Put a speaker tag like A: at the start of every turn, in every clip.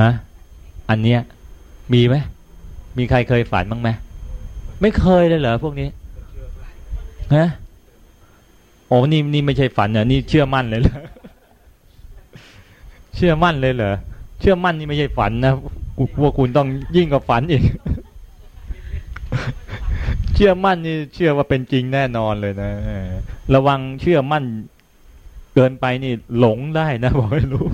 A: ฮะอันเนี้ยมีไหมมีใครเคยฝันบ้างไหมไม่เคยเลยเหรอพวกนี้ฮะโอ้นี่นี่ไม่ใช่ฝันเหรอนี่เชื่อมั่นเลยเหรอเชื่อมั่นเลยเหรอเชื่อมั่นนี่ไม่ใช่ฝันนะพวกคุณต้องยิ่งกว่าฝันอีก เชื่อมั่นนี่เชื่อว่าเป็นจริงแน่นอนเลยนะระวังเชื่อมั่นเกินไปนี่หลงได้นะบอกให้รู้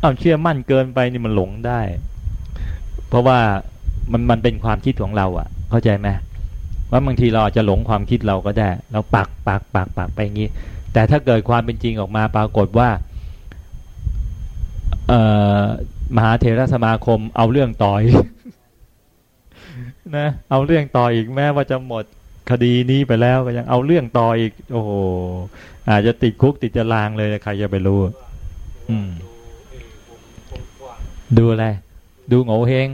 A: เอาเชื่อมั่นเกินไปนี่มันหลงได้ เพราะว่ามันมันเป็นความคิดของเราอะ่ะ เข้าใจไหมว่าบางทีเราอาจจะหลงความคิดเราก็ได้ เราปักปักปักปักไปอย่างนี้ แต่ถ้าเกิดความเป็นจริงออกมาปรากฏว่า เออมหาเถรสมาคมเอาเรื่องต่อยนะเอาเรื่องต่ออีกแม้ว่าจะหมดคดีนี้ไปแล้วก็ยังเอาเรื่องต่ออีก โอ้โหอาจจะติดคุกติดจรางเลยใครจะไปรู้ อืม ดูอะไร ดูโง่เฮง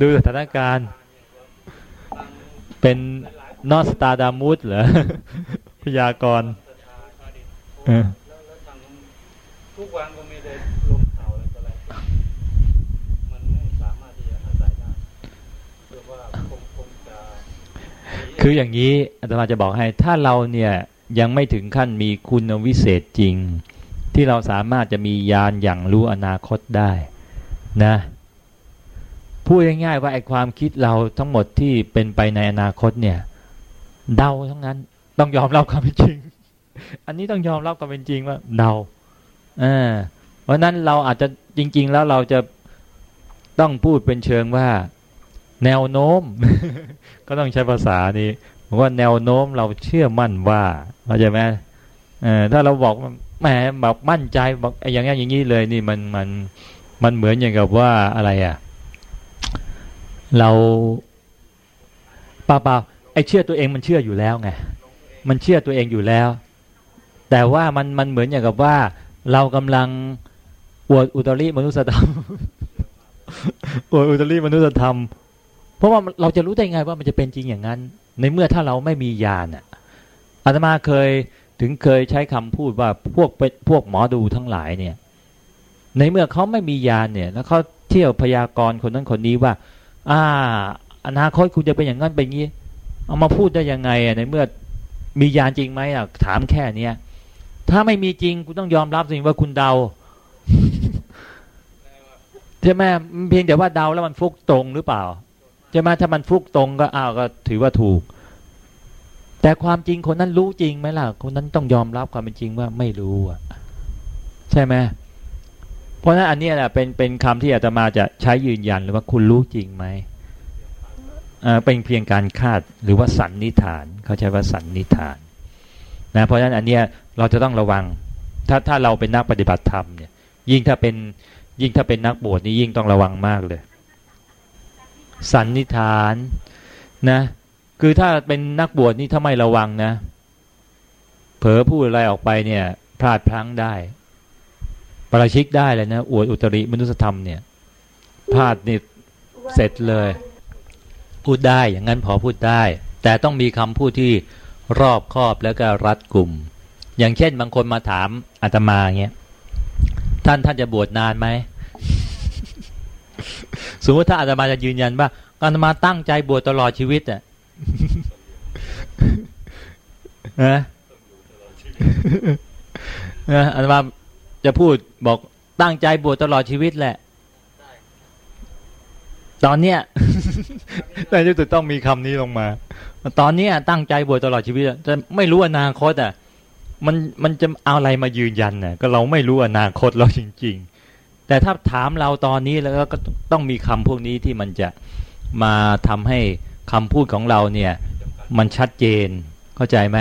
A: ดูสถานการณ์ เป็นนอสตาดามุสเหรอพยากรณ์ทุกวันก็มีเลยลงข่าอะไรอะไรมันไม่สามารถที่จะอาศัยได้เรือว่าคงคงจะคืออย่างนี้อาตมาจะบอกให้ ถ้าเราเนี่ยยังไม่ถึงขั้นมีคุณวิเศษจริง ที่เราสามารถจะมียานอย่างรู้อนาคตได้นะพูดง่ายๆว่าไอ้ความคิดเราทั้งหมดที่เป็นไปในอนาคตเนี่ย เดาทั้งนั้น ต้องยอมรับความเป็นจริง อันนี้ต้องยอมรับความเป็นจริงว่าเดาอ่าเพราะนั้นเราอาจจะจริง ๆ แล้วเราจะต้องพูดเป็นเชิงว่า แนวโน้ม ก็ต้องใช้ภาษานี้ว่าแนวโน้มเราเชื่อมั่นว่าเข้าใจไหมเออถ้าเราบอก แหมบอกมั่นใจบอกอย่างนี้อย่างนี้เลยนี่มันมันมันเหมือนอย่างกับว่าอะไรอะ เราเปล่าๆไอ้เชื่อตัวเองมันเชื่ออยู่แล้วไงมันเชื่อตัวเองอยู่แล้ว แต่ว่ามันมันเหมือนอย่างกับว่า เรากำลังอวดอุตริมนุสธรรมอวดอุตริมนุสธรรม เพราะว่าเราจะรู้ได้ไงว่ามันจะเป็นจริงอย่างนั้น ในเมื่อถ้าเราไม่มีญาณอะอาตมาเคย ถึงเคยใช้คำพูดว่าพวกพวกหมอดูทั้งหลายเนี่ย ในเมื่อเขาไม่มีญาณเนี่ย แล้วเขาเที่ยวพยากรณ์คนนั้นคนนี้ว่า อ่า อนาคตคุณจะเป็นอย่างนั้นเป็นงี้ เอามาพูดได้ยังไงอะในเมื่อมียานจริงไหมอะถามแค่เนี้ยถ้าไม่มีจริงคุณต้องยอมรับสิ่งว่าคุณเดาใช่ไหมเพียงแต่ว่าเดาแล้วมันฟุกตรงหรือเปล่าใช่ไหมถ้ามันฟุกตรงก็อ้าวก็ถือว่าถูก แต่ความจริงคนนั้นรู้จริงไหมล่ะ คนนั้นต้องยอมรับความเป็นจริงว่าไม่รู้อะ ใช่ไหมเพราะฉะนั้นอันนี้แหละเป็นเป็นคำที่อาตมาจะใช้ยืนยันหรือว่าคุณรู้จริงไหมเป็นเพียงการคาดหรือว่าสันนิฐาน เขาใช้ว่าสันนิฐานนะเพราะฉะนั้นอันเนี้ยเราจะต้องระวัง ถ้าถ้าเราเป็นนักปฏิบัติธรรมเนี่ย ยิ่งถ้าเป็นยิ่งถ้าเป็นนักบวชนี่ยิ่งต้องระวังมากเลย สันนิฐานนะ คือถ้าเป็นนักบวชนี่ถ้าไม่ระวังนะ เผลอพูดอะไรออกไปเนี่ย พลาดพลั้งได้ ปราชิกได้เลยนะอวดอุตริมนุสธรรมเนี่ย พลาดนี่เสร็จเลย พูดได้อย่างนั้นพอพูดได้ แต่ต้องมีคำพูดที่รอบคอบแล้วก็รัดกลุ่ม อย่างเช่นบางคนมาถามอาตมาเงี้ยท่านท่านจะบวชนานไหมสมมติถ้าอาตมาจะยืนยันว่าอาตมาตั้งใจบวชตลอดชีวิตอะ นะนะอาตมาจะพูดบอกตั้งใจบวชตลอดชีวิตแหละ ตอนเนี้ยในที่สุดต้องมีคำนี้ลงมา ตอนเนี้ยตั้งใจบวชตลอดชีวิตจะไม่รู้อนาคตอะ มันมันจะเอาอะไรมายืนยันน่ะ ก็เราไม่รู้อนาคตเราจริง ๆ แต่ถ้าถามเราตอนนี้แล้วก็ต้องมีคำพวกนี้ที่มันจะมาทำให้ คำพูดของเราเนี่ยมันชัดเจนเข้าใจไหม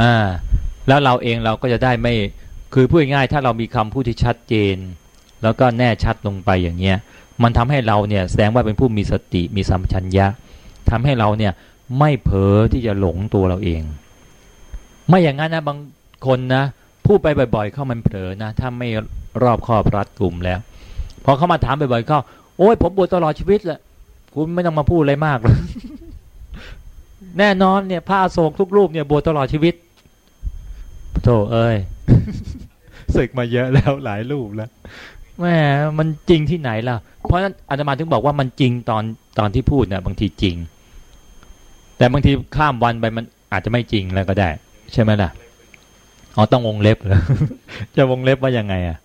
A: อ่าแล้วเราเองเราก็จะได้ไม่คือพูดง่ายถ้าเรามีคำพูดที่ชัดเจน แล้วก็แน่ชัดลงไปอย่างเงี้ยมันทำให้เราเนี่ยแสดงว่าเป็นผู้มีสติมีสัมชัญญะทำให้เราเนี่ยไม่เผลอที่จะหลงตัวเราเอง ไม่อย่างนั้นนะบางคนนะพูดไปบ่อยๆ เข้ามันเผลอนะถ้าไม่รอบคอบรัดกลุ่มแล้วพอเขามาถามบ่อยๆเข้าโอ้ยผมบวชตลอดชีวิตแหละ คุณไม่ต้องมาพูดอะไรมากเลยแน่นอนเนี่ยพระโศกทุกรูปเนี่ยบวชตลอดชีวิตโธ่เอ้ยสึกมาเยอะแล้วหลายรูปแล้วแม่มันจริงที่ไหนล่ะ เพราะนั้นอาตมาถึงบอกว่ามันจริงตอนตอนที่พูดเนี่ยบางทีจริง แต่บางทีข้ามวันไปมันอาจจะไม่จริงแล้วก็ได้ ใช่ไหมล่ะอ๋อต้องวงเล็บเหรอจะวงเล็บว่ายังไงอะ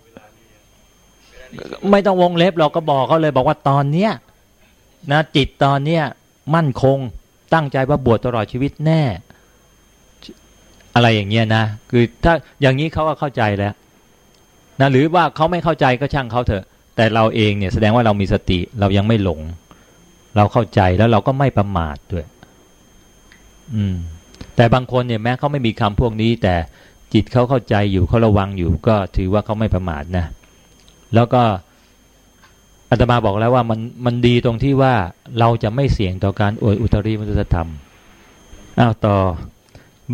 A: ไม่ต้องวงเล็บเราก็บอกเขาเลยบอกว่าตอนเนี้ย นะจิตตอนเนี้ยมั่นคงตั้งใจว่าบวชตลอดชีวิตแน่ อะไรอย่างเงี้ยนะคือถ้าอย่างนี้เขาก็เข้าใจแล้วนะหรือว่าเขาไม่เข้าใจก็ช่างเขาเถอะ แต่เราเองเนี่ยแสดงว่าเรามีสติเรายังไม่หลง เราเข้าใจแล้วเราก็ไม่ประมาทด้วย อืม แต่บางคนเนี่ยแม้เขาไม่มีคำพวกนี้ แต่จิตเขาเข้าใจอยู่เขาระวังอยู่ ก็ถือว่าเขาไม่ประมาทนะแล้วก็ อาตมาบอกแล้วว่ามันมันดีตรงที่ว่าเราจะไม่เสี่ยงต่อการอวยอุตริมนุสธรรมอ้าวต่อ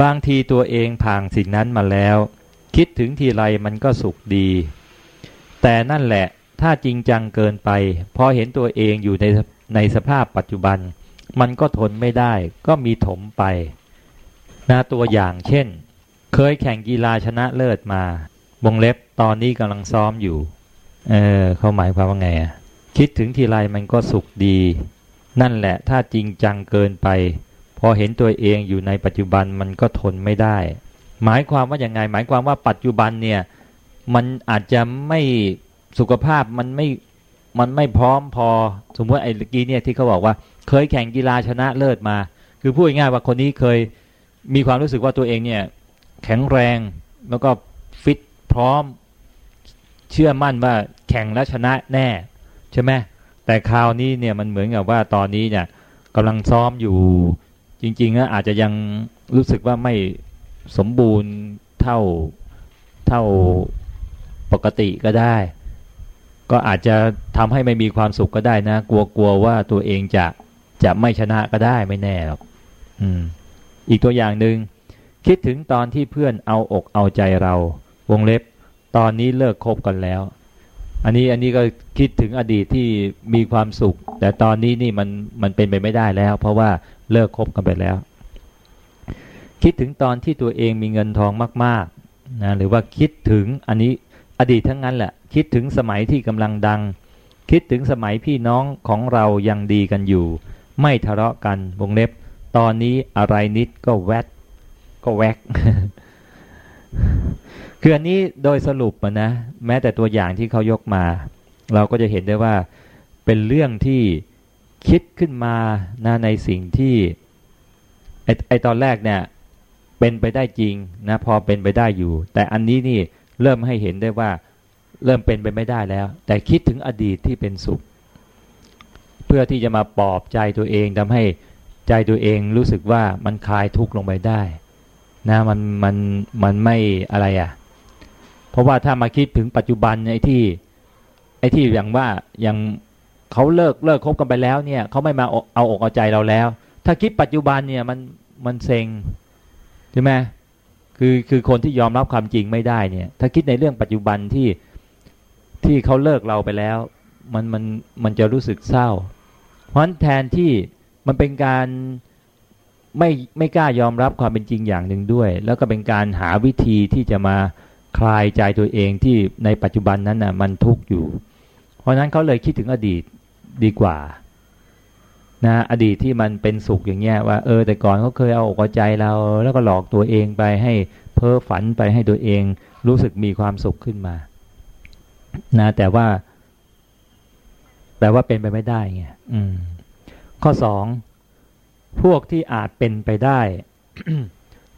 A: บางทีตัวเองผ่านสิ่งนั้นมาแล้ว คิดถึงทีไรมันก็สุขดี แต่นั่นแหละถ้าจริงจังเกินไป พอเห็นตัวเองอยู่ในในสภาพปัจจุบัน มันก็ทนไม่ได้ ก็มีถมไปนะตัวอย่างเช่น เคยแข่งกีฬาชนะเลิศมาวงเล็บตอนนี้กำลังซ้อมอยู่ เออเขาหมายความว่าไงอะ คิดถึงทีไรมันก็สุขดี นั่นแหละถ้าจริงจังเกินไป พอเห็นตัวเองอยู่ในปัจจุบันมันก็ทนไม่ได้ หมายความว่าอย่างไง หมายความว่าปัจจุบันเนี่ยมันอาจจะไม่สุขภาพมันไม่มันไม่พร้อมพอ สมมติไอ้กี้เนี่ยที่เขาบอกว่า เคยแข่งกีฬาชนะเลิศมา คือพูดง่ายว่าคนนี้เคยมีความรู้สึกว่าตัวเองเนี่ยแข็งแรงแล้วก็ฟิตพร้อมเชื่อมั่นว่าแข่งและชนะแน่ ใช่ไหมแต่คราวนี้เนี่ยมันเหมือนกับว่าตอนนี้เนี่ยกำลังซ้อมอยู่จริงๆนะอาจจะยังรู้สึกว่าไม่สมบูรณ์เท่าเท่าปกติก็ได้ ก็อาจจะทำให้ไม่มีความสุขก็ได้นะ กลัวกลัวว่าตัวเองจะจะไม่ชนะก็ได้ไม่แน่หรอกอืม อีกตัวอย่างหนึ่งคิดถึงตอนที่เพื่อนเอาอกเอาใจเรา วงเล็บ ตอนนี้เลิกคบกันแล้ว อันนี้อันนี้ก็คิดถึงอดีตที่มีความสุข แต่ตอนนี้นี่มันมันเป็นไปไม่ได้แล้ว เพราะว่าเลิกคบกันไปแล้ว คิดถึงตอนที่ตัวเองมีเงินทองมากๆนะหรือว่าคิดถึงอันนี้อดีตทั้งนั้นแหละคิดถึงสมัยที่กำลังดัง คิดถึงสมัยพี่น้องของเรายังดีกันอยู่ ไม่ทะเลาะกันวงเล็บ ตอนนี้อะไรนิดก็แวดก็แวก คืออันนี้โดยสรุปนะแม้แต่ตัวอย่างที่เขายกมา เราก็จะเห็นได้ว่าเป็นเรื่องที่คิดขึ้นมานะในสิ่งที่ไอไอตอนแรกเนี่ยเป็นไปได้จริงนะพอเป็นไปได้อยู่ แต่อันนี้นี่เริ่มให้เห็นได้ว่าเริ่มเป็นไปไม่ได้แล้ว แต่คิดถึงอดีตที่เป็นสุข เพื่อที่จะมาปลอบใจตัวเองทำให้ใจตัวเองรู้สึกว่ามันคลายทุกข์ลงไปได้นะมันมันมันไม่อะไรอะ่ะ ราะว่าถ้ามาคิดถึงปัจจุบันไอ้ที่ ไอ้ที่อย่างว่าอย่างเขาเลิกเลิกคบกันไปแล้วเนี่ยเขาไม่มาเอาอกเอาใจเราแล้ว ถ้าคิดปัจจุบันเนี่ยมันมันเซ็งใช่ไหมคือคือคนที่ยอมรับความจริงไม่ได้เนี่ย ถ้าคิดในเรื่องปัจจุบันที่ที่เขาเลิกเราไปแล้ว มันมันมันจะรู้สึกเศร้า เพราะฉะนั้นแทนที่มันเป็นการไม่ไม่กล้ายอมรับความเป็นจริงอย่างหนึ่งด้วย แล้วก็เป็นการหาวิธีที่จะมา คลายใจตัวเองที่ในปัจจุบันนั้นน่ะมันทุกข์อยู่ เพราะนั้นเขาเลยคิดถึงอดีตดีกว่านะอดีตที่มันเป็นสุขอย่างเงี้ยว่าเออแต่ก่อนเขาเคยเอาอกเอาใจเรา แล้วก็หลอกตัวเองไปให้เพ้อฝันไปให้ตัวเองรู้สึกมีความสุขขึ้นมา นะแต่ว่า แต่ว่าเป็นไปไม่ได้ไงข้อสองพวกที่อาจเป็นไปได้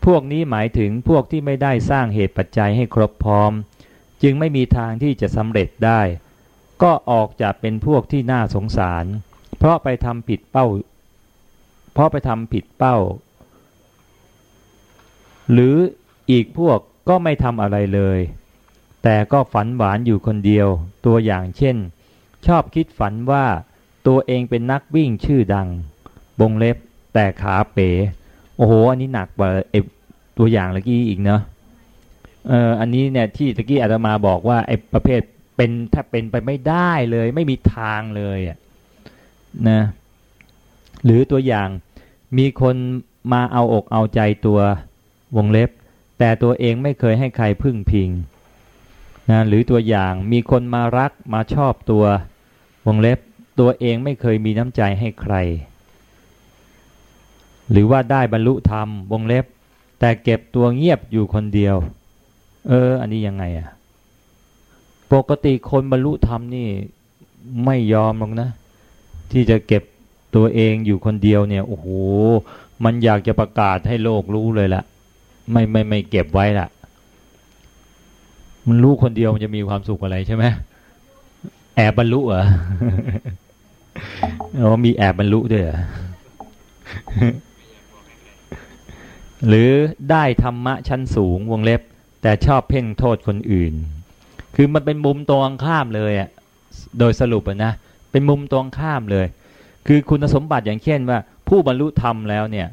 A: พวกนี้หมายถึงพวกที่ไม่ได้สร้างเหตุปัจจัยให้ครบพร้อม จึงไม่มีทางที่จะสำเร็จได้ ก็ออกจะเป็นพวกที่น่าสงสาร เพราะไปทำผิดเป้า เพราะไปทำผิดเป้า หรืออีกพวกก็ไม่ทำอะไรเลย แต่ก็ฝันหวานอยู่คนเดียว ตัวอย่างเช่น ชอบคิดฝันว่าตัวเองเป็นนักวิ่งชื่อดัง บงเล็บแต่ขาเป๋ โอ้โห อันนี้หนักกว่าไอตัวอย่างเมื่อกี้อีกเนาะเอออันนี้เนี่ยที่ตะกี้อาตมาบอกว่าไอ้ประเภทเป็นถ้าเป็นไปไม่ได้เลย ไม่มีทางเลยอะนะหรือตัวอย่างมีคนมาเอาอกเอาใจตัววงเล็บ แต่ตัวเองไม่เคยให้ใครพึ่งพิงนะหรือตัวอย่างมีคนมารักมาชอบตัววงเล็บ ตัวเองไม่เคยมีน้ำใจให้ใคร หรือว่าได้บรรลุธรรมวงเล็บ แต่เก็บตัวเงียบอยู่คนเดียว เออ อันนี้ยังไงอะปกติคนบรรลุธรรมนี่ไม่ยอมหรอกนะ ที่จะเก็บตัวเองอยู่คนเดียวเนี่ยโอ้โหมันอยากจะประกาศให้โลกรู้เลยละไม่ไม่ไม่เก็บไว้ละมันรู้คนเดียวมันจะมีความสุขอะไรใช่ไหมแอบบรรลุเหรออ๋อมีแอบบรรลุด้วยหรอ หรือได้ธรรมะชั้นสูงวงเล็บ แต่ชอบเพ่งโทษคนอื่น คือมันเป็นมุมตรงข้ามเลยอะโดยสรุปนะเป็นมุมตรงข้ามเลย คือคุณสมบัติอย่างเช่นว่า ผู้บรรลุธรรมแล้วเนี่ย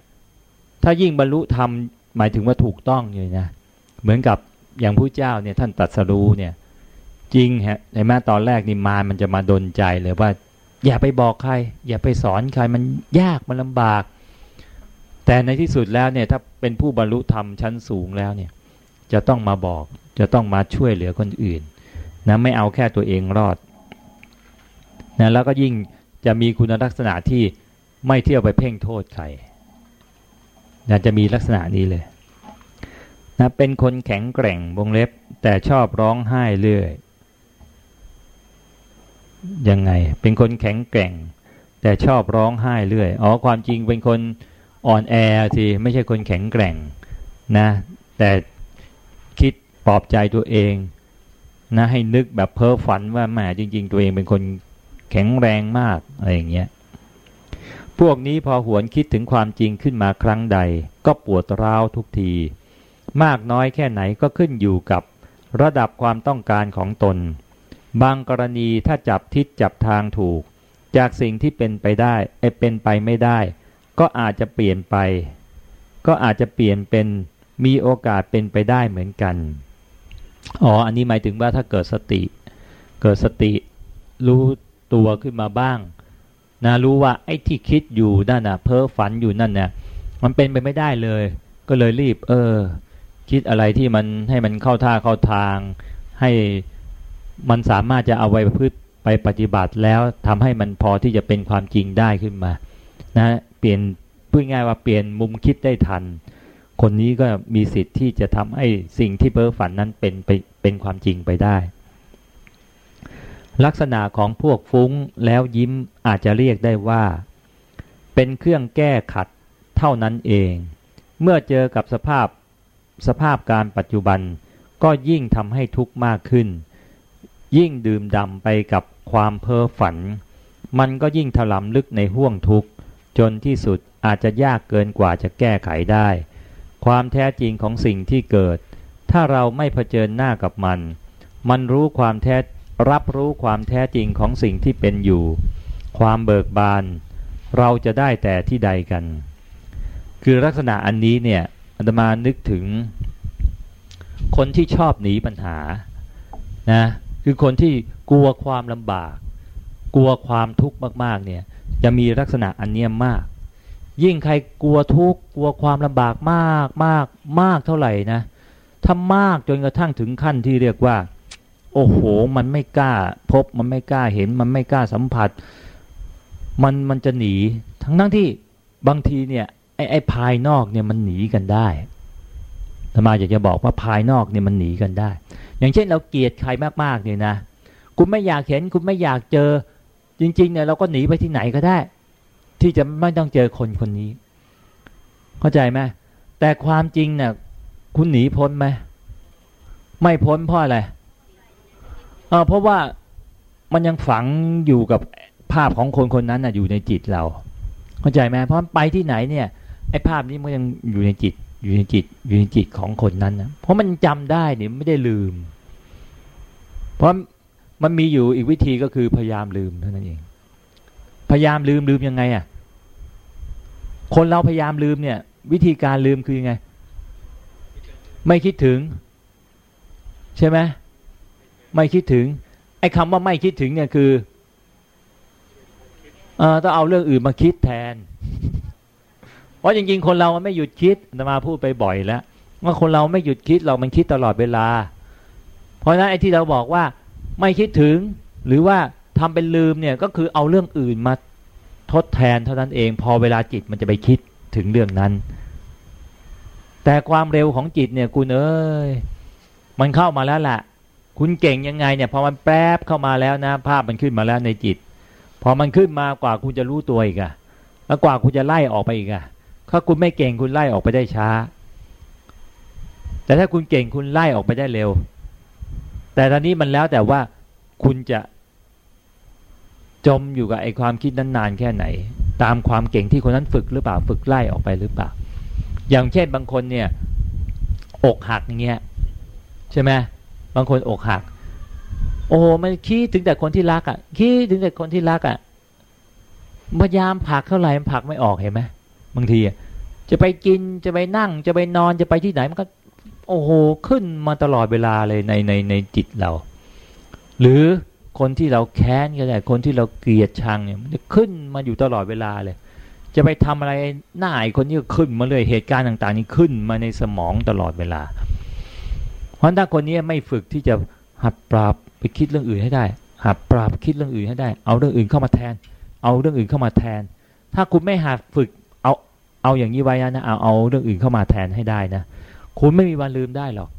A: ถ้ายิ่งบรรลุธรรมหมายถึงว่าถูกต้องเลยนะเหมือนกับอย่างผู้เจ้าเนี่ยท่านตัดสรู้เนี่ย จริงฮะในแม้ตอนแรกนี่มารมันจะมาดนใจเลยว่า อย่าไปบอกใคร อย่าไปสอนใครมันยากมันลำบาก แต่ในที่สุดแล้วเนี่ยถ้าเป็นผู้บรรลุธรรมชั้นสูงแล้วเนี่ยจะต้องมาบอกจะต้องมาช่วยเหลือคนอื่นนะไม่เอาแค่ตัวเองรอดนะแล้วก็ยิ่งจะมีคุณลักษณะที่ไม่เที่ยวไปเพ่งโทษใครนะจะมีลักษณะนี้เลยนะเป็นคนแข็งแกร่งวงเล็บ แต่ชอบร้องไห้เรื่อยยังไง เป็นคนแข็งแกร่ง แต่ชอบร้องไห้เรื่อยอ๋อความจริงเป็นคน อ่อนแอทีไม่ใช่คนแข็งแกร่งนะแต่คิดปลอบใจตัวเองนะให้นึกแบบเพ้อฝันว่าแหมจริง ๆ ตัวเองเป็นคนแข็งแรงมากอะไรอย่างเงี้ยพวกนี้พอหวนคิดถึงความจริงขึ้นมาครั้งใด ก็ปวดร้าวทุกที มากน้อยแค่ไหนก็ขึ้นอยู่กับระดับความต้องการของตน บางกรณีถ้าจับทิศจับทางถูก จากสิ่งที่เป็นไปได้ไอเป็นไปไม่ได้ ก็อาจจะเปลี่ยนไป ก็อาจจะเปลี่ยนเป็นมีโอกาสเป็นไปได้เหมือนกัน อ๋อ อันนี้หมายถึงว่าถ้าเกิดสติ เกิดสติรู้ตัวขึ้นมาบ้างนะรู้ว่าไอ้ที่คิดอยู่นั่นน่ะเพ้อฝันอยู่นั่นน่ะมันเป็นไปไม่ได้เลย ก็เลยรีบ เออ คิดอะไรที่มันให้มันเข้าท่าเข้าทาง ให้มันสามารถจะเอาไว้พืชไปปฏิบัติแล้วทำให้มันพอที่จะเป็นความจริงได้ขึ้นมา นะ ปลี่ยนพูดง่ายว่าเปลี่ยนมุมคิดได้ทัน คนนี้ก็มีสิทธิ์ที่จะทำให้สิ่งที่เพ้อฝันนั้นเป็นไปเป็นความจริงไปได้ ลักษณะของพวกฟุ้งแล้วยิ้มอาจจะเรียกได้ว่า เป็นเครื่องแก้ขัดเท่านั้นเอง เมื่อเจอกับสภาพสภาพการปัจจุบันก็ยิ่งทำให้ทุกข์มากขึ้น ยิ่งดื่มดำไปกับความเพ้อฝัน มันก็ยิ่งถลำลึกในห่วงทุกข์ จนที่สุดอาจจะยากเกินกว่าจะแก้ไขได้ ความแท้จริงของสิ่งที่เกิด ถ้าเราไม่เผชิญหน้ากับมัน มันรู้ความแท้รับรู้ความแท้จริงของสิ่งที่เป็นอยู่ ความเบิกบาน เราจะได้แต่ที่ใดกัน คือลักษณะอันนี้เนี่ยอาตมานึกถึง คนที่ชอบหนีปัญหานะคือคนที่กลัวความลำบาก กลัวความทุกข์มากๆเนี่ย จะมีลักษณะอันเนี้ยมาก ยิ่งใครกลัวทุกข์กลัวความลำบากมากมากมากเท่าไหร่นะถ้ามากจนกระทั่งถึงขั้นที่เรียกว่า โอ้โห มันไม่กล้า พบมันไม่กล้าเห็น มันไม่กล้าสัมผัส มันมันจะหนี ทั้งทั้งที่บางทีเนี่ยไอ้ไอ้ภายนอกเนี่ยมันหนีกันได้ธรรมาอยากจะบอกว่าภายนอกเนี่ยมันหนีกันได้ อย่างเช่นเราเกลียดใครมากๆเนี่ยนะ คุณไม่อยากเห็น คุณไม่อยากเจอ จริงๆเนี่ยเราก็หนีไปที่ไหนก็ได้ ที่จะไม่ต้องเจอคนคนนี้ เข้าใจไหมแต่ความจริงเนี่ยคุณหนีพ้นไหมไม่พ้นเพราะอะไรเออเพราะว่ามันยังฝังอยู่กับภาพของคนคนนั้นนะอยู่ในจิตเรา เข้าใจไหมเพราะไปที่ไหนเนี่ยไอ้ภาพนี้มันยังอยู่ในจิต อยู่ในจิต อยู่ในจิตของคนนั้นนะเพราะมันจำได้เนี่ยไม่ได้ลืม เพราะ มันมีอยู่อีกวิธีก็คือพยายามลืมเท่านั้นเอง พยายามลืมลืมยังไงอะ คนเราพยายามลืมเนี่ย วิธีการลืมคือยังไง ไม่คิดถึง ใช่ไหมไม่คิดถึง ไอ้คำว่าไม่คิดถึงเนี่ยคืออต้องเอาเรื่องอื่นมาคิดแทน เพราะจริงๆ คนเรามันไม่หยุดคิดมาพูดไปบ่อยแล้วว่าคนเราไม่หยุดคิดเรามันคิดตลอดเวลา เพราะนั้นไอ้ที่เราบอกว่า ไม่คิดถึง หรือว่าทำเป็นลืมเนี่ยก็คือเอาเรื่องอื่นมาทดแทนเท่านั้นเอง พอเวลาจิตมันจะไปคิดถึงเรื่องนั้น แต่ความเร็วของจิตเนี่ยคุณเอ้ยมันเข้ามาแล้วแหละคุณเก่งยังไงเนี่ยพอมันแป๊บเข้ามาแล้วนะ ภาพมันขึ้นมาแล้วในจิต พอมันขึ้นมากว่าคุณจะรู้ตัวอีกอะแล้วกว่าคุณจะไล่ออกไปอีกอะถ้าคุณไม่เก่งคุณไล่ออกไปได้ช้า แต่ถ้าคุณเก่งคุณไล่ออกไปได้เร็ว แต่ตอนนี้มันแล้วแต่ว่าคุณจะจมอยู่กับไอ้ความคิดนั้นนานแค่ไหน ตามความเก่งที่คนนั้นฝึกหรือเปล่าฝึกไล่ออกไปหรือเปล่า อย่างเช่นบางคนเนี่ย อกหักอย่างเงี้ยใช่ไหมบางคนอกหัก โอ้มันคิดถึงแต่คนที่รักอะคิดถึงแต่คนที่รักอะพยายามผักเท่าไหร่มันผักไม่ออกเห็นไหมบางทีจะไปกินจะไปนั่งจะไปนอนจะไปที่ไหนมันก็ โอ้โหขึ้นมาตลอดเวลาเลยในในในจิตเรา หรือคนที่เราแค้นก็ได้คนที่เราเกลียดชังเนี่ยมันจะขึ้นมาอยู่ตลอดเวลาเลย จะไปทำอะไรหน้าไอ้คนนี้ก็ขึ้นมาเลยเหตุการณ์ต่าง ๆ นี้ขึ้นมาในสมองตลอดเวลา เพราะถ้าคนนี้ไม่ฝึกที่จะหัดปราบไปคิดเรื่องอื่นให้ได้ หัดปราบคิดเรื่องอื่นให้ได้ เอาเรื่องอื่นเข้ามาแทน เอาเรื่องอื่นเข้ามาแทน ถ้าคุณไม่หัดฝึกเอาเอาอย่างนี้ไว้นะเอาเอาเรื่องอื่นเข้ามาแทนให้ได้นะ คุณไม่มีวันลืมได้หรอก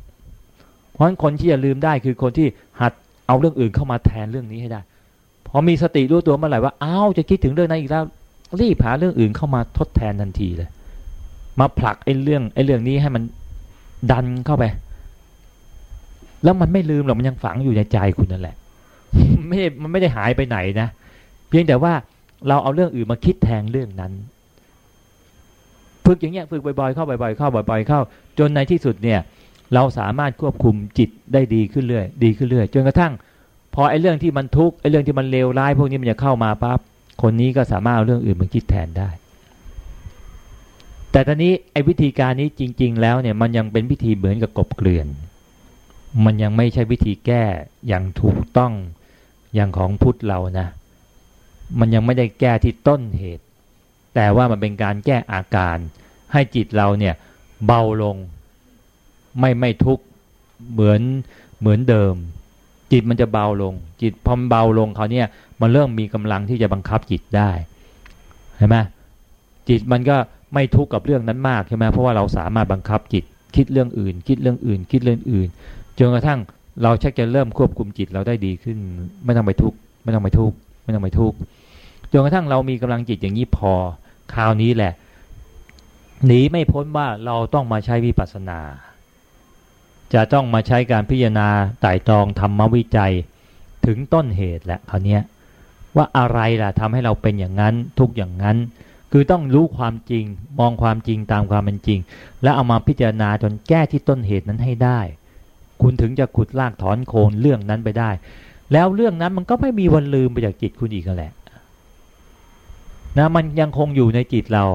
A: เพราะฉะนั้นคนที่จะลืมได้คือคนที่หัดเอาเรื่องอื่นเข้ามาแทนเรื่องนี้ให้ได้ พอมีสติรู้ตัวเมื่อไหร่ว่าอ้าวจะคิดถึงเรื่องนั้นอีกแล้ว รีบหาเรื่องอื่นเข้ามาทดแทนทันทีเลย มาผลักไอ้เรื่องไอ้เรื่องนี้ให้มันดันเข้าไป แล้วมันไม่ลืมหรอกมันยังฝังอยู่ในใจคุณนั่นแหละ ไม่มันไม่ได้หายไปไหนนะ เพียงแต่ว่าเราเอาเรื่องอื่นมาคิดแทนเรื่องนั้น ฝึกอย่างเงี้ยฝึกบ่อยๆเข้าบ่อยๆเข้าบ่อยๆเข้า จนในที่สุดเนี่ย เราสามารถควบคุมจิตได้ดีขึ้นเรื่อยดีขึ้นเรื่อยจนกระทั่ง พอไอ้เรื่องที่มันทุกข์ไอ้เรื่องที่มันเลวร้าย พวกนี้มันจะเข้ามาปั๊บคนนี้ก็สามารถเอาเรื่องอื่นมาคิดแทนได้ แต่ตอนนี้ไอ้วิธีการนี้จริง ๆ แล้วเนี่ยมันยังเป็นวิธีเหมือนกับกบเกลื่อน มันยังไม่ใช่วิธีแก้อย่างถูกต้องอย่างของพุทธเรานะ มันยังไม่ได้แก้ที่ต้นเหตุ แต่ว่ามันเป็นการแก้อาการ ให้จิตเราเนี่ยเบาลงไม่ไม่ทุกข์เหมือนเหมือนเดิม จิตมันจะเบาลง จิตพอมเบาลงเขาเนี่ยมันเริ่มมีกำลังที่จะบังคับจิตได้เห็นไหมจิตมันก็ไม่ทุกข์กับเรื่องนั้นมากใช่ไหมเพราะว่าเราสามารถบังคับจิตคิดเรื่องอื่น คิดเรื่องอื่น คิดเรื่องอื่นจนกระทั่งเราชักจะเริ่มควบคุมจิตเราได้ดีขึ้น ไม่ต้องไปทุกข์ไม่ต้องไปทุกข์ไม่ต้องไปทุกข์จนกระทั่งเรามีกำลังจิตอย่างนี้พอ คราวนี้แหละ หนีไม่พ้นว่าเราต้องมาใช้วิปัสสนา จะต้องมาใช้การพิจารณาไต่ตรองธรรมวิจัยถึงต้นเหตุแหละคราวนี้ว่าอะไรล่ะทำให้เราเป็นอย่างนั้นทุกอย่างนั้น คือต้องรู้ความจริงมองความจริงตามความเป็นจริง แล้วเอามาพิจารณาจนแก้ที่ต้นเหตุนั้นให้ได้ คุณถึงจะขุดลากถอนโคนเรื่องนั้นไปได้ แล้วเรื่องนั้นมันก็ไม่มีวันลืมไปจากจิตคุณอีกแหละ นะมันยังคงอยู่ในจิตเรา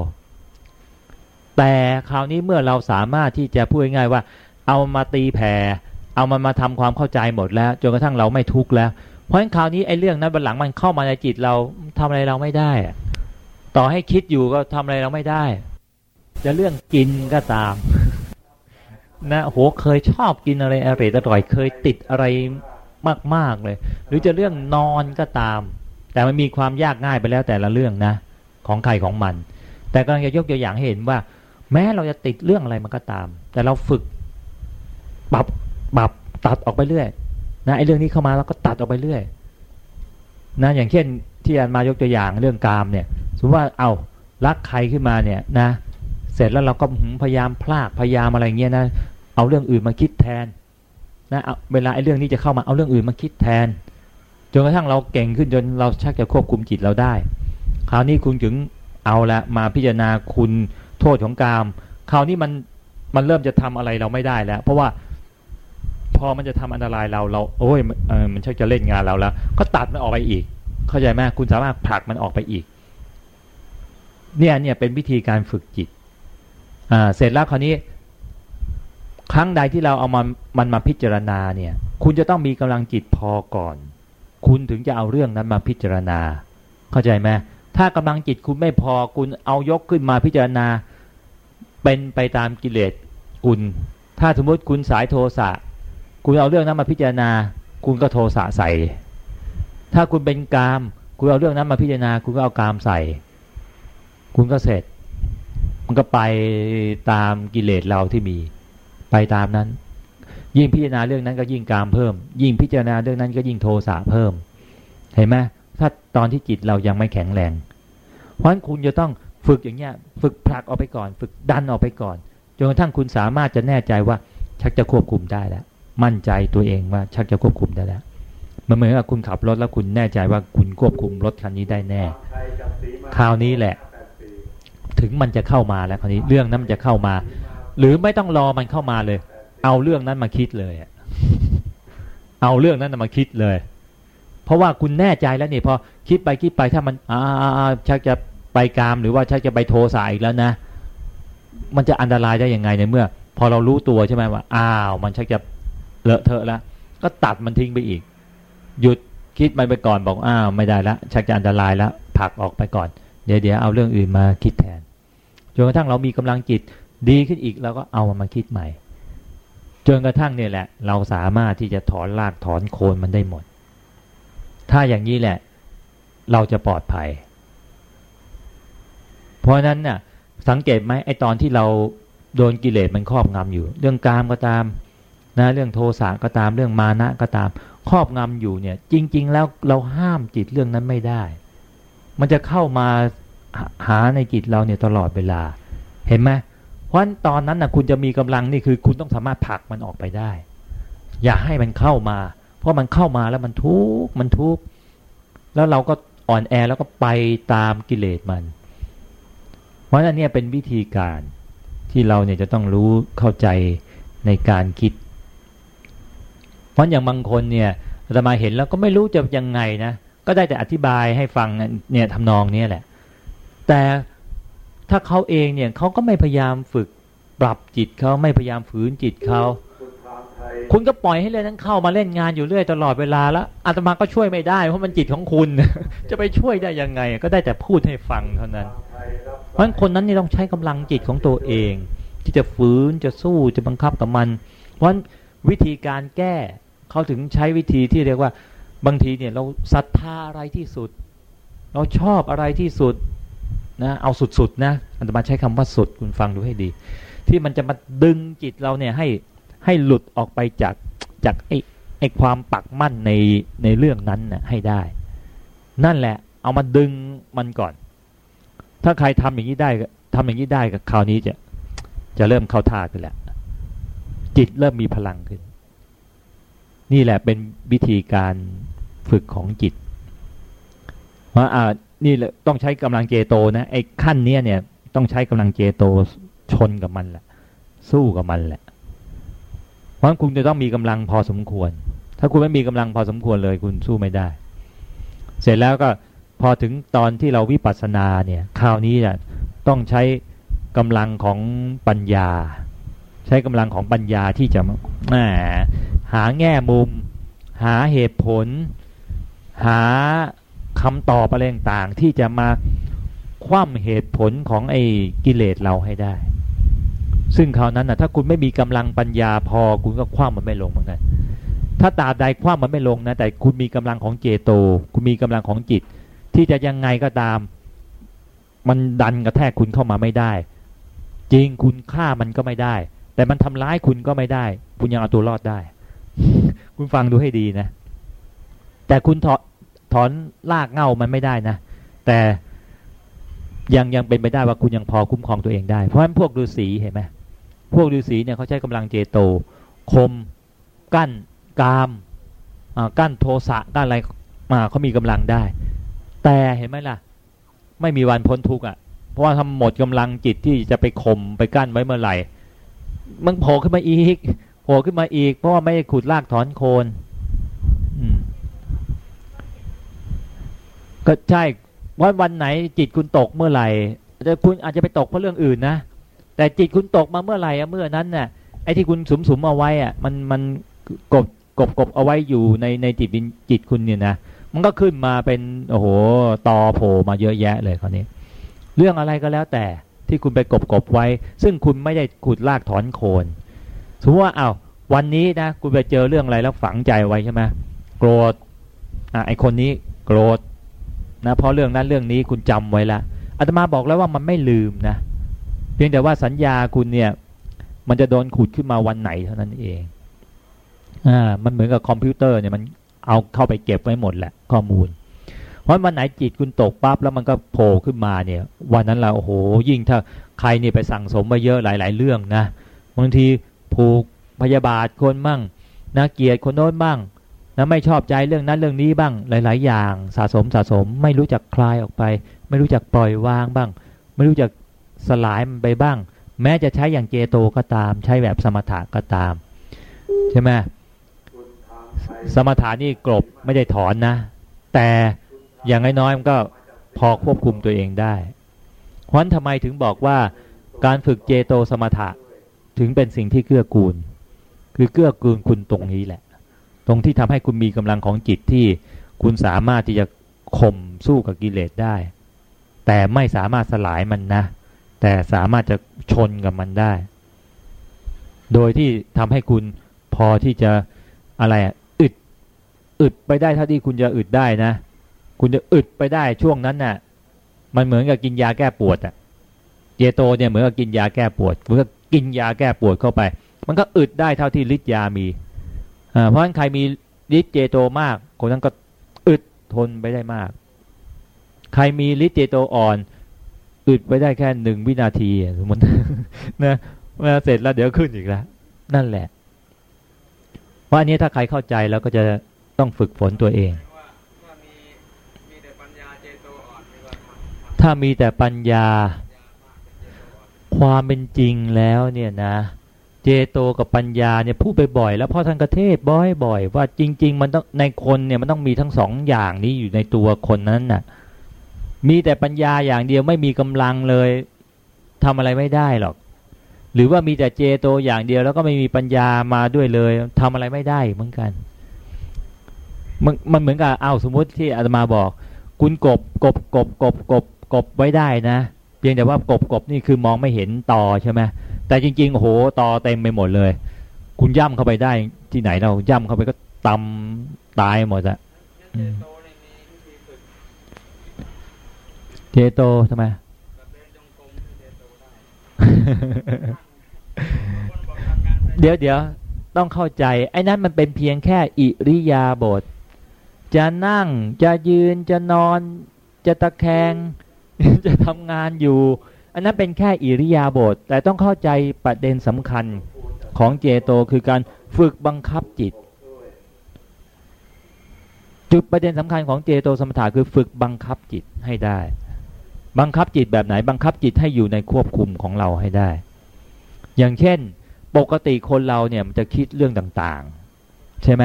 A: แต่คราวนี้เมื่อเราสามารถที่จะพูดง่ายว่า เอามาตีแผ่เอามันมาทำความเข้าใจหมดแล้วจนกระทั่งเราไม่ทุกข์แล้ว เพราะฉะนั้นคราวนี้ไอ้เรื่องนั้นบันหลังมันเข้ามาในจิตเราทำอะไรเราไม่ได้ ต่อให้คิดอยู่ก็ทำอะไรเราไม่ได้ จะเรื่องกินก็ตาม นะโหเคยชอบกินอะไรอร่อยอร่อยเคยติดอะไรมากๆเลย หรือจะเรื่องนอนก็ตาม แต่มันมีความยากง่ายไปแล้วแต่ละเรื่องนะ ของใครของมัน แต่กำลังจะยกตัวอย่างให้เห็นว่า แม้เราจะติดเรื่องอะไรมันก็ตาม แต่เราฝึกปรับปรับตัดออกไปเรื่อยนะไอ้เรื่องนี้เข้ามาแล้วก็ตัดออกไปเรื่อยนะอย่างเช่นที่อันมายกตัวอย่างเรื่องกามเนี่ย สมมติว่าเอารักใครขึ้นมาเนี่ยนะ เสร็จแล้วเราก็พยายามพลากพยายามอะไรเงี้ยนะเอาเรื่องอื่นมาคิดแทนนะเวลาไอ้เรื่องนี้จะเข้ามาเอาเรื่องอื่นมาคิดแทน จนกระทั่งเราเก่งขึ้นจนเราชักจะควบคุมจิตเราได้ คราวนี้คุณถึงเอาละมาพิจารณาคุณโทษของกาม คราวนี้มันมันเริ่มจะทำอะไรเราไม่ได้แล้ว เพราะว่าพอมันจะทำอันตรายเราเราโอ้ยเออมันชักจะเล่นงานเราแล้ว ก็ตัดมันออกไปอีก เข้าใจไหมคุณสามารถผลักมันออกไปอีก เนี่ยเนี่ยเป็นวิธีการฝึกจิตอ่าเสร็จแล้วคราวนี้ ครั้งใดที่เราเอามันมันมาพิจารณาเนี่ย คุณจะต้องมีกำลังจิตพอก่อน คุณถึงจะเอาเรื่องนั้นมาพิจารณา เข้าใจไหมถ้ากำลังจิตคุณไม่พอคุณเอายกขึ้นมาพิจารณา เป็นไปตามกิเลสคุณ ถ้าสมมติคุณสายโทสะคุณเอาเรื่องนั้นมาพิจารณา คุณก็โทสะใส่ ถ้าคุณเป็นกาม คุณเอาเรื่องนั้นมาพิจารณา คุณก็เอากามใส่ คุณก็เสร็จ มันก็ไปตามกิเลสเราที่มี ไปตามนั้น ยิ่งพิจารณาเรื่องนั้นก็ยิ่งกามเพิ่ม ยิ่งพิจารณาเรื่องนั้นก็ยิ่งโทสะเพิ่ม เห็นไหมถ้าตอนที่จิตเรายังไม่แข็งแรง เพราะฉะนั้นคุณจะต้องฝึกอย่างเงี้ยฝึกผลักออกไปก่อน ฝึกดันออกไปก่อนจนกระทั่งคุณสามารถจะแน่ใจว่าชักจะควบคุมได้แล้ว มั่นใจตัวเองว่าชักจะควบคุมได้แล้วมันเหมือนกับคุณขับรถแล้วคุณแน่ใจว่าคุณควบคุมรถคันนี้ได้แน่ คราวนี้แหละ ถึงมันจะเข้ามาแล้วคราวนี้เรื่องนั้นมันจะเข้ามา หรือไม่ต้องรอมันเข้ามาเลย เอาเรื่องนั้นมาคิดเลยเอาเรื่องนั้นมาคิดเลย เพราะว่าคุณแน่ใจแล้วนี่พอคิดไปคิดไปถ้ามันอ่าชักจะไปกามหรือว่าชักจะไปโทสายอีกแล้วนะ มันจะอันตรายได้ยังไงในเมื่อ พอเรารู้ตัวใช่ไหมว่าอ้าว มันชักจะเลอะเทอะแล้วก็ตัดมันทิ้งไปอีก หยุดคิดไปไปก่อนบอกอ้าวไม่ได้ละชักจะอันตรายแล้วผลักออกไปก่อนเดี๋ยวเดี๋ยวเอาเรื่องอื่นมาคิดแทนจนกระทั่งเรามีกำลังจิตดีขึ้นอีกเราก็เอามันมาคิดใหม่ จนกระทั่งเนี่ยแหละ เราสามารถที่จะถอนรากถอนโคนมันได้หมด ถ้าอย่างนี้แหละ เราจะปลอดภัย เพราะนั้นน่ะ สังเกตไหมไอตอนที่เราโดนกิเลสมันครอบงำอยู่ เรื่องกามก็ตามนะเรื่องโทสะก็ตามเรื่องมานะก็ตาม ครอบงำอยู่เนี่ย จริง ๆ แล้วเราห้ามจิตเรื่องนั้นไม่ได้ มันจะเข้ามาหาในจิตเราเนี่ยตลอดเวลา เห็นไหม เพราะตอนนั้นนะคุณจะมีกำลังนี่คือ คุณต้องสามารถผลักมันออกไปได้ อย่าให้มันเข้ามา เพราะมันเข้ามาแล้วมันทุกข์มันทุกข์แล้วเราก็อ่อนแอแล้วก็ไปตามกิเลสมัน เพราะนั้นเนี่ยเป็นวิธีการที่เราเนี่ยจะต้องรู้เข้าใจในการคิด เพราะอย่างบางคนเนี่ยจะมาเห็นแล้วก็ไม่รู้จะยังไงนะ ก็ได้แต่อธิบายให้ฟังเนี่ยทำนองนี้แหละ แต่ ถ้าเขาเองเนี่ยเขาก็ไม่พยายามฝึกปรับจิตเขาไม่พยายามฝืนจิตเขาคุณก็ปล่อยให้เรื่องนั้นเข้ามาเล่นงานอยู่เรื่อยตลอดเวลาแล้วอาตมาก็ช่วยไม่ได้เพราะมันจิตของคุณ จะไปช่วยได้ยังไง ก็ได้แต่พูดให้ฟังเท่านั้น เพราะคนนั้นนี่ต้องใช้กำลังจิตของตัวเอง ที่จะฝืนจะสู้จะบังคับกับมัน เพราะวิธีการแก้เขาถึงใช้วิธีที่เรียกว่าบางทีเนี่ยเราศรัทธาอะไรที่สุด เราชอบอะไรที่สุด นะเอาสุดๆนะอันตมาใช้คำว่าสุดคุณฟังดูให้ดี ที่มันจะมาดึงจิตเราเนี่ยให้ให้หลุดออกไปจากจากไอ้ไอ้ความปักมั่นในในเรื่องนั้นน่ะให้ได้ นั่นแหละ เอามาดึงมันก่อน ถ้าใครทำอย่างนี้ได้ทำอย่างนี้ได้กับคราวนี้จะจะเริ่มเข้าท่าขึ้นแหล้วจิตเริ่มมีพลังขึ้น นี่แหละเป็นวิธีการฝึกของจิตว่าอ่า นี่แหละต้องใช้กำลังเจโตนะไอ้ขั้นเนี้ยเนี่ยต้องใช้กำลังเจโตชนกับมันแหละ สู้กับมันแหละ เพราะคุณจะต้องมีกำลังพอสมควร ถ้าคุณไม่มีกำลังพอสมควรเลยคุณสู้ไม่ได้ เสร็จแล้วก็พอถึงตอนที่เราวิปัสสนาเนี่ยคราวนี้เนี่ยต้องใช้กำลังของปัญญา ใช้กำลังของปัญญาที่จะแหมหาแง่มุม หาเหตุผล หา คำตอบอะไรต่างๆที่จะมาคว่ำเหตุผลของไอ้กิเลสเราให้ได้ ซึ่งคราวนั้นนะถ้าคุณไม่มีกำลังปัญญาพอคุณก็คว่ำมันไม่ลงเหมือนกันถ้าตาใดคว่ำมันไม่ลงนะแต่คุณมีกำลังของเจโต คุณมีกำลังของจิต ที่จะยังไงก็ตาม มันดันกระแทกคุณเข้ามาไม่ได้ จริงคุณฆ่ามันก็ไม่ได้ แต่มันทำร้ายคุณก็ไม่ได้ คุณยังเอาตัวรอดได้ คุณฟังดูให้ดีนะ แต่คุณถอน ถอนลากเง่ามันไม่ได้นะ แต่ยังยังเป็นไปได้ว่าคุณยังพอคุ้มครองตัวเองได้ เพราะฉะนั้นพวกฤาษีเห็นไหมพวกฤาษีเนี่ยเขาใช้กำลังเจโต คม กั้น กามกั้นโทสะกั้นอะไรมาเขามีกำลังได้ แต่เห็นไหมล่ะ ไม่มีวันพ้นทุกข์อะ เพราะว่าทำหมดกำลังจิตที่จะไปข่มไปกั้นไว้เมื่อไหร่มันโผล่ขึ้นมาอีกโผล่ขึ้นมาอีก เพราะว่าไม่ได้ขุดรากถอนโคน ก็ใช่วันวันไหนจิตคุณตกเมื่อไหร่จะคุณอาจจะไปตกเพราะเรื่องอื่นนะ แต่จิตคุณตกมาเมื่อไหร่เมื่อนั้นน่ะไอ้ที่คุณสุมสุมเอาไว้อะมันมันกบกบกบเอาไว้อยู่ในในจิตจิตคุณเนี่ยนะมันก็ขึ้นมาเป็นโอ้โหตอโผล่มาเยอะแยะเลยคราวนี้ เรื่องอะไรก็แล้วแต่ที่คุณไปกบกบไว้ ซึ่งคุณไม่ได้ขุดลากถอนโคนสมมติว่าเอา้าววันนี้นะคุณไปเจอเรื่องอะไรแล้วฝังใจไว้ใช่ไหมโกรธอะไอคนนี้โกรธ นะเพราะเรื่องนั้นเรื่องนี้คุณจำไว้ละอาตมาบอกแล้วว่ามันไม่ลืมนะเพียงแต่ว่าสัญญาคุณเนี่ย มันจะโดนขุดขึ้นมาวันไหนเท่านั้นเองอ่ามันเหมือนกับคอมพิวเตอร์เนี่ยมันเอาเข้าไปเก็บไว้หมดแหละข้อมูล เพราะวันไหนจิตคุณตกปั๊บแล้วมันก็โผล่ขึ้นมาเนี่ย วันนั้นเราโอ้โหยิ่งถ้าใครเนี่ยไปสั่งสมมาเยอะหลาย ๆ เรื่องนะบางทีผูกพยาบาทคนมั่งนะเกียรติคนโน้นบ้าง นะไม่ชอบใจเรื่องนั้นเรื่องนี้บ้างหลาย ๆ อย่างสะสมสะสม ไม่รู้จักคลายออกไป ไม่รู้จักปล่อยวางบ้าง ไม่รู้จักสลายมันไปบ้าง แม้จะใช้อย่างเจโตก็ตาม ใช้แบบสมถะก็ตาม ใช่ไหมสมถะนี่กลบไม่ได้ถอนนะ แต่อย่างน้อยๆมันก็พอควบคุมตัวเองได้เพราะนั้นทำไมถึงบอกว่าการฝึกเจโตสมถะถึงเป็นสิ่งที่เกื้อกูล คือเกื้อกูลคุณตรงนี้แหละ ตรงที่ทำให้คุณมีกำลังของจิตที่คุณสามารถที่จะข่มสู้กับกิเลสได้ แต่ไม่สามารถสลายมันนะ แต่สามารถจะชนกับมันได้ โดยที่ทำให้คุณพอที่จะอะไรอึดอึดไปได้เท่าที่คุณจะอึดได้นะ คุณจะอึดไปได้ช่วงนั้นน่ะ มันเหมือนกับกินยาแก้ปวดอะเจโตเนี่ยเหมือนกับกินยาแก้ปวดเหมือนกับกินยาแก้ปวดเข้าไป มันก็อึดได้เท่าที่ฤทธิ์ยามี เพราะฉะนั้นใครมีฤทธิ์เจโตมาก คนนั้นก็อึดทนไปได้มาก ใครมีฤทธิ์เจโตอ่อนอึดไปได้แค่หนึ่งวินาทีสมมตินะเมื่อเสร็จแล้วเดี๋ยวขึ้นอีกแล้วนั่นแหละ เพราะอันนี้ถ้าใครเข้าใจแล้วก็จะต้องฝึกฝนตัวเอง ถ้ามีแต่ปัญญา ความเป็นจริงแล้วเนี่ยนะ เจโตกับปัญญาเนี่ยพูดไปบ่อยแล้วพ่อท่านกเทศบ่อยบ่อยว่าจริง ๆ มันต้องในคนเนี่ยมันต้องมีทั้งสองอย่างนี้อยู่ในตัวคนนั้นน่ะ มีแต่ปัญญาอย่างเดียวไม่มีกำลังเลยทำอะไรไม่ได้หรอก หรือว่ามีแต่เจโตอย่างเดียว แล้วก็ไม่มีปัญญามาด้วยเลยทำอะไรไม่ได้เหมือนกัน มันมันเหมือนกับเอาสมมุติที่อาตมาบอก คุณกบกบกบกบกบกบไว้ได้นะเพียงแต่ว่ากบกบนี่คือมองไม่เห็นต่อใช่ไหม แต่จริงๆโหต่อเต็มไปหมดเลย คุณย่ำเข้าไปได้ที่ไหนเราย่ำเข้าไปก็ตำตายหมดอะเจโตทำไมเดี๋ยวเดี๋ยวต้องเข้าใจ ไอ้นั้นมันเป็นเพียงแค่อิริยาบถจะนั่งจะยืนจะนอน จะตะแคง จะทำงานอยู่ อันนั้นเป็นแค่อิริยาบถแต่ต้องเข้าใจประเด็นสำคัญของเจโตคือการฝึกบังคับจิต จุดประเด็นสำคัญของเจโตสมถะคือฝึกบังคับจิตให้ได้ บังคับจิตแบบไหนบังคับจิตให้อยู่ในควบคุมของเราให้ได้ อย่างเช่น ปกติคนเราเนี่ยมันจะคิดเรื่องต่างๆ ใช่ไหม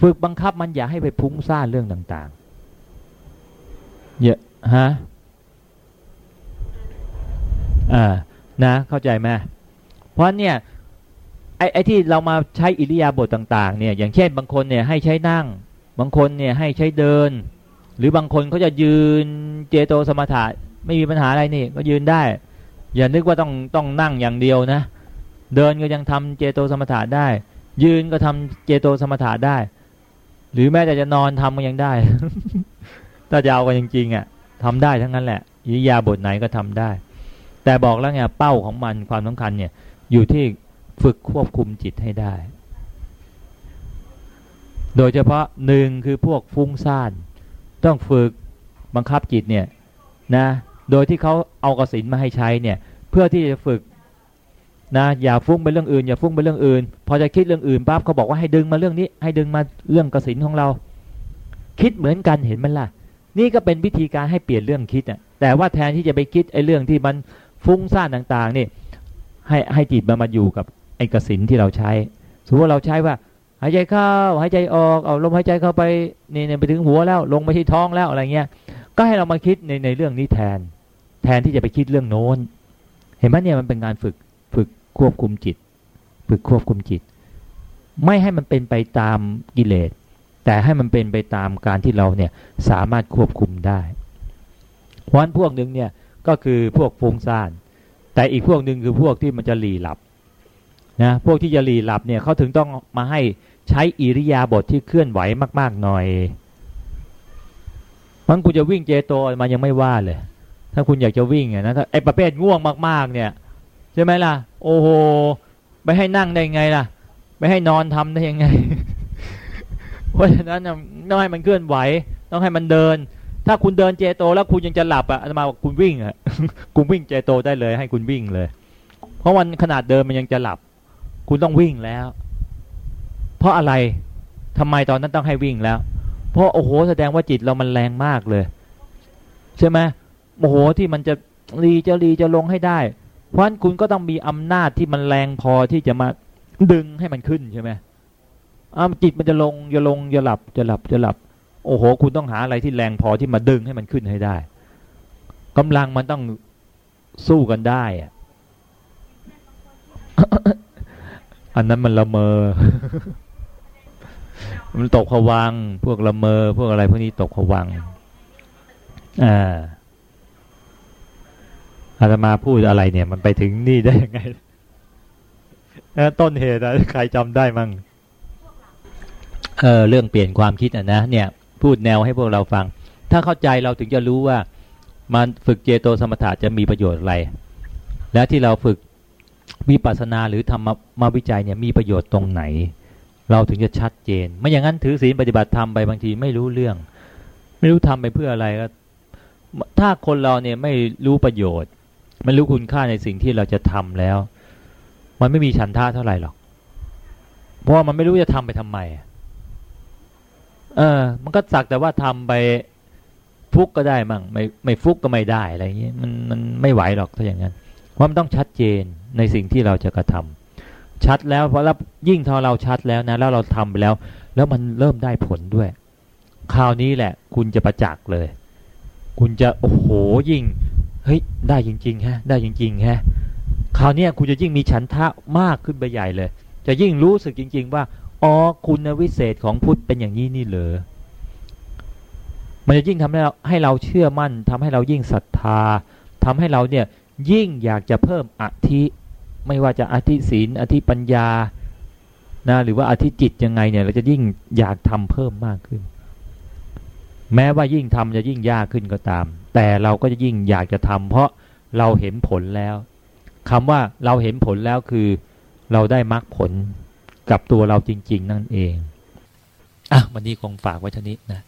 A: ฝึกบังคับมันอย่าให้ไปพุ่งซ่านเรื่องต่างๆเยอะฮะ อ่านะ เข้าใจไหมเพราะเนี่ยไอ้ไอ้ที่เรามาใช้อิริยาบถต่าง ๆ เนี่ย อย่างเช่น บางคนเนี่ยให้ใช้นั่ง บางคนเนี่ยให้ใช้เดิน หรือบางคนเขาจะยืนเจโตสมถะไม่มีปัญหาอะไรนี่ก็ยืนได้ อย่านึกว่าต้องต้องนั่งอย่างเดียวนะ เดินก็ยังทำเจโตสมถะได้ ยืนก็ทำเจโตสมถะได้ หรือแม้แต่จะนอนทำก็ยังได้ ถ้าจะเอากันจริงๆอะทำได้ทั้งนั้นแหละอิริยาบถไหนก็ทำได้ แต่บอกแล้วไงเป้าของมันความสำคัญเนี่ย อยู่ที่ฝึกควบคุมจิตให้ได้ โดยเฉพาะหนึ่งคือพวกฟุ้งซ่าน ต้องฝึกบังคับจิตเนี่ยนะโดยที่เขาเอากสินมาให้ใช้เนี่ยเพื่อที่จะฝึกนะอย่าฟุ้งไปเรื่องอื่นอย่าฟุ้งไปเรื่องอื่น พอจะคิดเรื่องอื่นปั๊บเขาบอกว่าให้ดึงมาเรื่องนี้ ให้ดึงมาเรื่องกสินของเรา คิดเหมือนกันเห็นมันล่ะ นี่ก็เป็นวิธีการให้เปลี่ยนเรื่องคิดอะแต่ว่าแทนที่จะไปคิดไอ้เรื่องที่มัน ฟุ้งซ่านต่างๆนี่ให้ให้จิตมันมาอยู่กับไอ้กสินที่เราใช้ สมมติว่าเราใช้ว่าหายใจเข้าหายใจออกเอาลมหายใจเข้าไปนี่ไปถึงหัวแล้วลงไปที่ท้องแล้วอะไรเงี้ย ก็ให้เรามาคิดในในเรื่องนี้แทน แทนที่จะไปคิดเรื่องโน้น เห็นไหมเนี่ยมันเป็นการฝึกฝึกควบคุมจิต ฝึกควบคุมจิต ไม่ให้มันเป็นไปตามกิเลส แต่ให้มันเป็นไปตามการที่เราเนี่ยสามารถควบคุมได้เพราะฉะนั้นพวกหนึ่งเนี่ย ก็คือพวกฟุ้งซ่าน แต่อีกพวกหนึ่งคือพวกที่มันจะหลีหลับนะพวกที่จะหลีหลับเนี่ยเขาถึงต้องมาให้ใช้อิริยาบถทที่เคลื่อนไหวมาก ๆ หน่อยมันคุณจะวิ่งเจโตมายังไม่ว่าเลย ถ้าคุณอยากจะวิ่งอะนะถ้าไอ้ประเภทง่วงมาก ๆ เนี่ยใช่ไหมล่ะ โอ้โหไปให้นั่งได้ไงล่ะไปให้นอนทำได้ยังไง เพราะฉะนั้นต้องให้มันเคลื่อนไหว ต้องให้มันเดิน ถ้าคุณเดินเจโต แล้วคุณยังจะหลับอะมาบอกคุณวิ่งอะคุณวิ่งเจโตได้เลย ให้คุณวิ่งเลย เพราะวันขนาดเดินมันยังจะหลับ คุณต้องวิ่งแล้ว เพราะอะไรทำไมตอนนั้นต้องให้วิ่งแล้ว เพราะโอ้โหแสดงว่าจิตเรามันแรงมากเลย ใช่ไหมโอ้โหที่มันจะรีจะรีจะลงให้ได้ เพราะฉะนั้นคุณก็ต้องมีอำนาจที่มันแรงพอที่จะมาดึงให้มันขึ้นใช่ไหมอ่าจิตมันจะลงจะลงจะหลับจะหลับจะหลับ โอ้โห คุณต้องหาอะไรที่แรงพอที่มาดึงให้มันขึ้นให้ได้กำลังมันต้องสู้กันได้อะอันนั้นมันละเมอ มันตกผวัง พวกละเมอ พวกอะไรพวกนี้ตกผวัง อ่าอาตมาพูดอะไรเนี่ย มันไปถึงนี่ได้ยังไงต้นเหตุใครจำได้มั่งเออเรื่องเปลี่ยนความคิดอะนะเนี่ย พูดแนวให้พวกเราฟัง ถ้าเข้าใจเราถึงจะรู้ว่ามันฝึกเจโตสมถะจะมีประโยชน์อะไร และที่เราฝึกวิปัสสนาหรือทำมาวิจัยเนี่ยมีประโยชน์ตรงไหน เราถึงจะชัดเจน ไม่อย่างนั้นถือศีลปฏิบัติธรรมไปบางทีไม่รู้เรื่อง ไม่รู้ทำไปเพื่ออะไรก็ถ้าคนเราเนี่ยไม่รู้ประโยชน์ไม่รู้คุณค่าในสิ่งที่เราจะทำแล้ว มันไม่มีฉันท่าเท่าไหร่หรอก เพราะมันไม่รู้จะทำไปทำไม เออ มันก็สักแต่ว่าทำไปฟุกก็ได้มั่งไม่ไม่ฟุกก็ไม่ได้อะไรอย่างเงี้ยมันมันไม่ไหวหรอกถ้าอย่างนั้น เพราะมันต้องชัดเจนในสิ่งที่เราจะกระทำชัดแล้วเพราะรับยิ่งท่าเราชัดแล้วนะแล้วเราทำไปแล้ว แล้วมันเริ่มได้ผลด้วย คราวนี้แหละ คุณจะประจักษ์เลย คุณจะโอ้โหยิ่งเฮ้ยได้จริงๆฮะได้จริงๆฮะคราวนี้คุณจะยิ่งมีฉันทะมากขึ้นไปใหญ่เลย จะยิ่งรู้สึกจริง ๆ ว่า อ๋อคุณวิเศษของพุทธเป็นอย่างนี้นี่เลยมันจะยิ่งทำให้เราให้เราเชื่อมั่นทำให้เรายิ่งศรัทธาทำให้เราเนี่ยยิ่งอยากจะเพิ่มอธิไม่ว่าจะอธิศีลอธิปัญญานะหรือว่าอธิจิตยังไงเนี่ยเราจะยิ่งอยากทำเพิ่มมากขึ้น แม้ว่ายิ่งทำจะยิ่งยากขึ้นก็ตาม แต่เราก็จะยิ่งอยากจะทำเพราะเราเห็นผลแล้วคำว่าเราเห็นผลแล้วคือ เราได้มรรคผล กับตัวเราจริง ๆ นั่นเอง อะ วันนี้คงฝากไว้ท่านี้นะ